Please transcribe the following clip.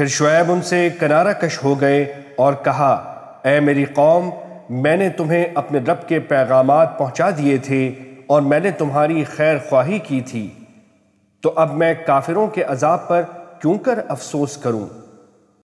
پھر شعیب ان سے کنارہ کش ہو گئے اور کہا، اے میری قوم، میں نے تمہیں اپنے رب کے پیغامات پہنچا دیے تھے اور میں نے تمہاری خیر خواہی کی تھی۔ تو اب میں کافروں کے عذاب پر کیوں کر افسوس کروں؟